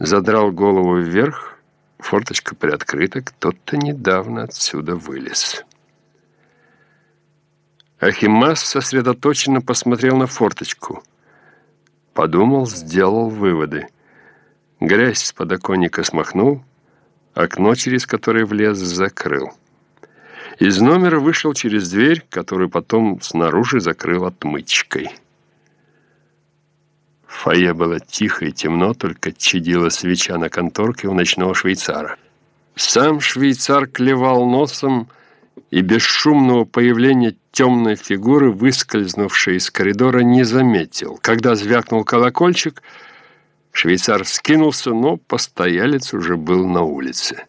Задрал голову вверх, форточка приоткрыта, кто-то недавно отсюда вылез. Ахимас сосредоточенно посмотрел на форточку. Подумал, сделал выводы. Грязь с подоконника смахнул, окно, через которое влез, закрыл. Из номера вышел через дверь, которую потом снаружи закрыл отмычкой. Фойе было тихо и темно, только чадила свеча на конторке у ночного швейцара. Сам швейцар клевал носом, и бесшумного появления темной фигуры, выскользнувшей из коридора, не заметил. Когда звякнул колокольчик, швейцар скинулся, но постоялец уже был на улице.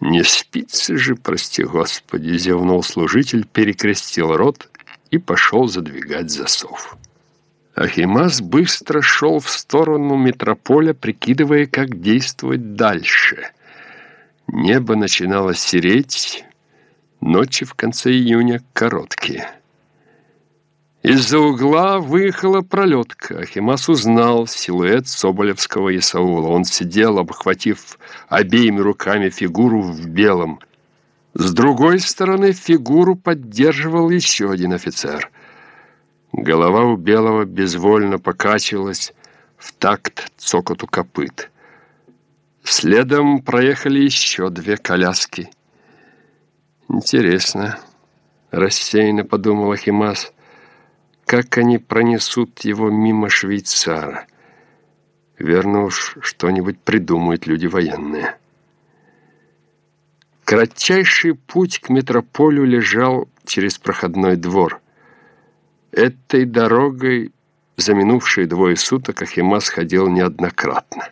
«Не спится же, прости господи!» — зевнул служитель, перекрестил рот и пошел задвигать засов. Ахимас быстро шел в сторону метрополя, прикидывая, как действовать дальше. Небо начинало сереть, Ночи в конце июня короткие. Из-за угла выехала пролетка. Ахимас узнал силуэт Соболевского Исаула. Он сидел, обхватив обеими руками фигуру в белом. С другой стороны фигуру поддерживал еще один офицер. Голова у белого безвольно покачивалась в такт цокоту копыт. Следом проехали еще две коляски. Интересно, рассеянно подумал Ахимас, как они пронесут его мимо швейцара. Верно уж, что-нибудь придумают люди военные. Кратчайший путь к метрополю лежал через проходной двор. Этой дорогой за минувшие двое суток Ахимас ходил неоднократно.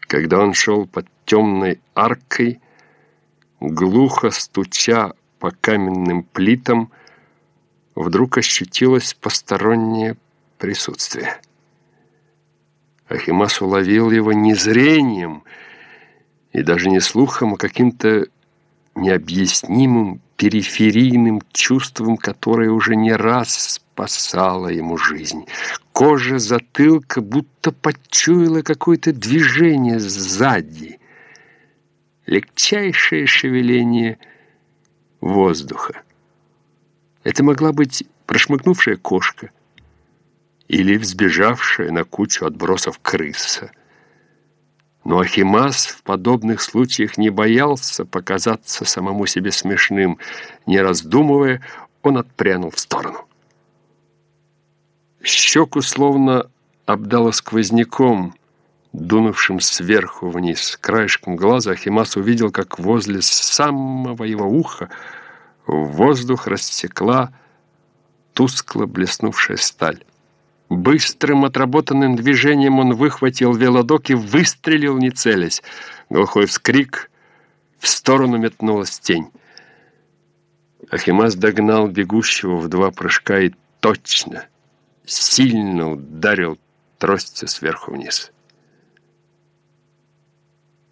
Когда он шел под темной аркой, глухо стуча по каменным плитам, вдруг ощутилось постороннее присутствие. Ахимас уловил его не зрением и даже не слухом, а каким-то необъяснимым периферийным чувством, которое уже не раз спасало ему жизнь. Кожа затылка будто почуяла какое-то движение сзади — легчайшее шевеление воздуха. Это могла быть прошмыгнувшая кошка или взбежавшая на кучу отбросов крыса. Но Ахимас в подобных случаях не боялся показаться самому себе смешным. Не раздумывая, он отпрянул в сторону. Щеку словно обдало сквозняком, дунувшим сверху вниз. Краешком глаза Ахимас увидел, как возле самого его уха в воздух рассекла тускло блеснувшая сталь. Быстрым отработанным движением он выхватил велодок и выстрелил, не целясь. Глухой вскрик, в сторону метнулась тень. Ахимас догнал бегущего в два прыжка и точно, сильно ударил тростью сверху вниз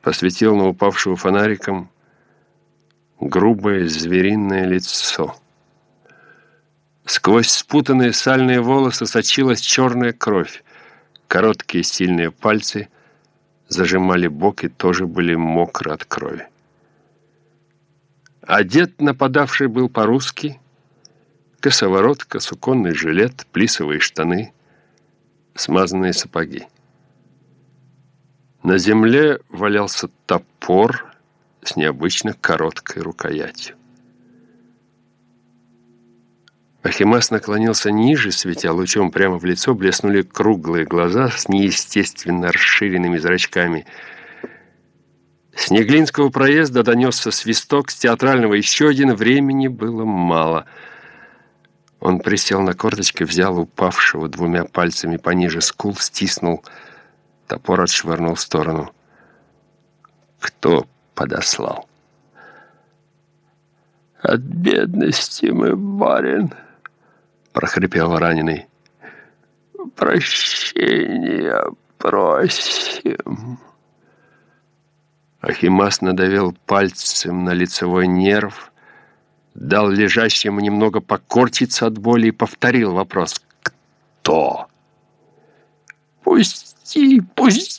посветил на упавшего фонариком грубое звериное лицо. Сквозь спутанные сальные волосы сочилась черная кровь. Короткие сильные пальцы зажимали бок и тоже были мокры от крови. Одет нападавший был по-русски. Косоворотка, суконный жилет, плисовые штаны, смазанные сапоги. На земле валялся топор с необычно короткой рукоятью. Ахимас наклонился ниже, светя лучом прямо в лицо, блеснули круглые глаза с неестественно расширенными зрачками. С Неглинского проезда донесся свисток, с театрального еще один, времени было мало. Он присел на корточки, взял упавшего двумя пальцами пониже скул, стиснул Топор отшвырнул в сторону. Кто подослал? «От бедности мы, барин!» — прохрипел раненый. «Прощения просим!» Ахимас надавил пальцем на лицевой нерв, дал лежащему немного покорчиться от боли и повторил вопрос «Кто?». «Пусть пусти, пусти.